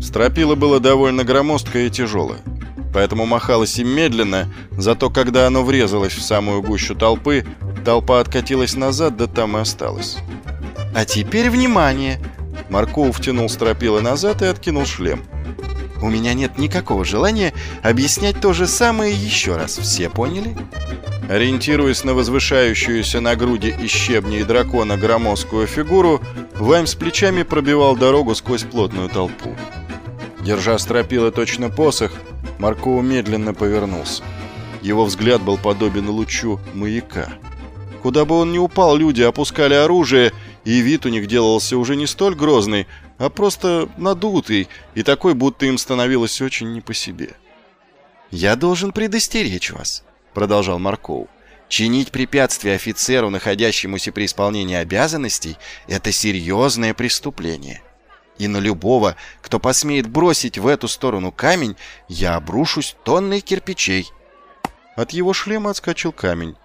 Стропила было довольно громоздкое и тяжелое, поэтому махалось им медленно, зато когда оно врезалось в самую гущу толпы, толпа откатилась назад, да там и осталась. «А теперь внимание!» Марков втянул стропила назад и откинул шлем. «У меня нет никакого желания объяснять то же самое еще раз. Все поняли?» Ориентируясь на возвышающуюся на груди и щебни и дракона громоздкую фигуру, Вайм с плечами пробивал дорогу сквозь плотную толпу. Держа стропила точно посох, Марков медленно повернулся. Его взгляд был подобен лучу маяка. Куда бы он ни упал, люди опускали оружие, и вид у них делался уже не столь грозный, а просто надутый, и такой, будто им становилось очень не по себе. «Я должен предостеречь вас», — продолжал Марков. «Чинить препятствия офицеру, находящемуся при исполнении обязанностей, это серьезное преступление. И на любого, кто посмеет бросить в эту сторону камень, я обрушусь тонной кирпичей». От его шлема отскочил камень.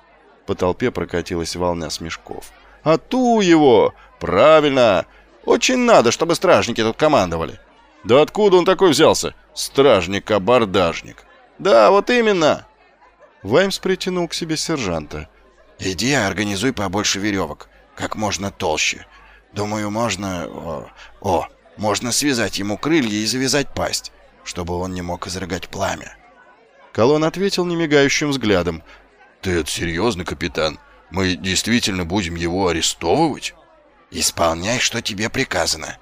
По толпе прокатилась волна смешков. «А ту его! Правильно! Очень надо, чтобы стражники тут командовали!» «Да откуда он такой взялся? Стражник-абордажник!» «Да, вот именно!» Ваймс притянул к себе сержанта. «Иди, организуй побольше веревок, как можно толще. Думаю, можно... О, о, можно связать ему крылья и завязать пасть, чтобы он не мог изрыгать пламя». Колон ответил немигающим взглядом. «Ты это серьезно, капитан? Мы действительно будем его арестовывать?» «Исполняй, что тебе приказано.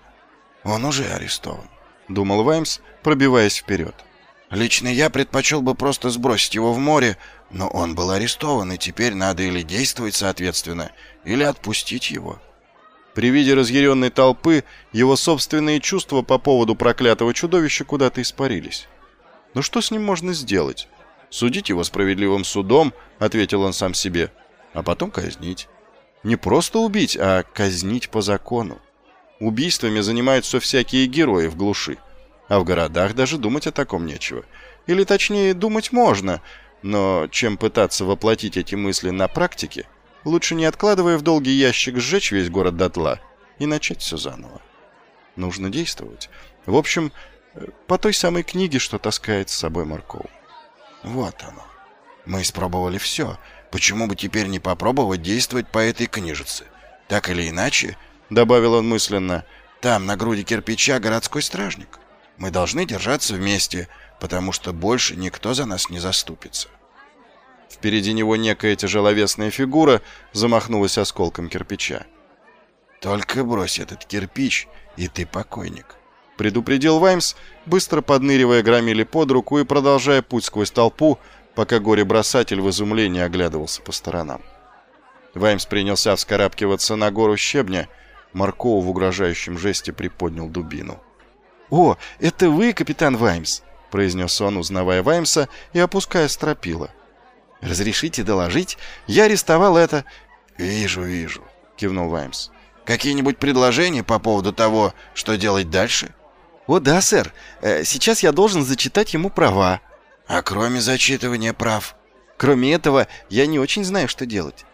Он уже арестован», — думал Ваймс, пробиваясь вперед. Лично я предпочел бы просто сбросить его в море, но он был арестован, и теперь надо или действовать соответственно, или отпустить его. При виде разъяренной толпы его собственные чувства по поводу проклятого чудовища куда-то испарились. Но «Ну что с ним можно сделать? Судить его справедливым судом, ответил он сам себе, а потом казнить. Не просто убить, а казнить по закону. Убийствами занимаются всякие герои в глуши. А в городах даже думать о таком нечего. Или точнее, думать можно, но чем пытаться воплотить эти мысли на практике, лучше не откладывая в долгий ящик сжечь весь город дотла и начать все заново. Нужно действовать. В общем, по той самой книге, что таскает с собой Марков. Вот оно. Мы испробовали все. Почему бы теперь не попробовать действовать по этой книжице? Так или иначе, добавил он мысленно, там на груди кирпича городской стражник. Мы должны держаться вместе, потому что больше никто за нас не заступится. Впереди него некая тяжеловесная фигура замахнулась осколком кирпича. «Только брось этот кирпич, и ты покойник», — предупредил Ваймс, быстро подныривая громили под руку и продолжая путь сквозь толпу, пока горе-бросатель в изумлении оглядывался по сторонам. Ваймс принялся вскарабкиваться на гору щебня, Маркова в угрожающем жесте приподнял дубину. «О, это вы, капитан Ваймс!» — произнес он, узнавая Ваймса и опуская стропила. «Разрешите доложить? Я арестовал это...» «Вижу, вижу», — кивнул Ваймс. «Какие-нибудь предложения по поводу того, что делать дальше?» «О да, сэр. Э, сейчас я должен зачитать ему права». «А кроме зачитывания прав?» «Кроме этого, я не очень знаю, что делать».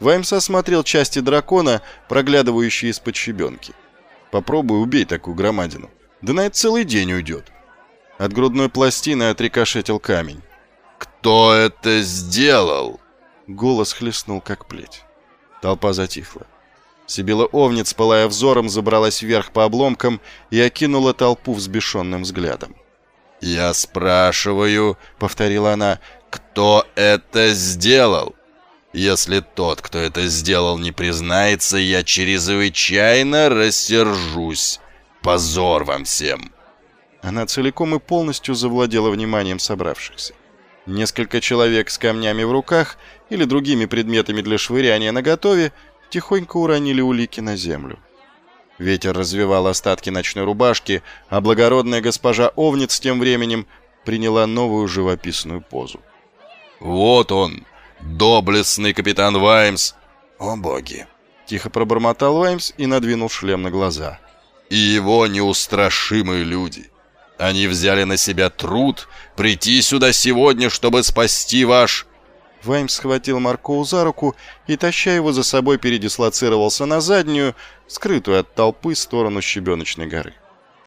Ваймс осмотрел части дракона, проглядывающие из-под щебенки. «Попробуй убей такую громадину». Да на это целый день уйдет. От грудной пластины отрикошетил камень. «Кто это сделал?» Голос хлестнул, как плеть. Толпа затихла. Сибила Овниц, пылая взором, забралась вверх по обломкам и окинула толпу взбешенным взглядом. «Я спрашиваю», — повторила она, — «кто это сделал? Если тот, кто это сделал, не признается, я чрезвычайно рассержусь. Позор вам всем!» Она целиком и полностью завладела вниманием собравшихся. Несколько человек с камнями в руках или другими предметами для швыряния наготове тихонько уронили улики на землю. Ветер развивал остатки ночной рубашки, а благородная госпожа Овниц тем временем приняла новую живописную позу. «Вот он, доблестный капитан Ваймс!» «О боги!» — тихо пробормотал Ваймс и надвинул шлем на глаза и его неустрашимые люди. Они взяли на себя труд прийти сюда сегодня, чтобы спасти ваш...» Вайм схватил Маркоу за руку и, таща его за собой, передислоцировался на заднюю, скрытую от толпы, сторону Щебеночной горы.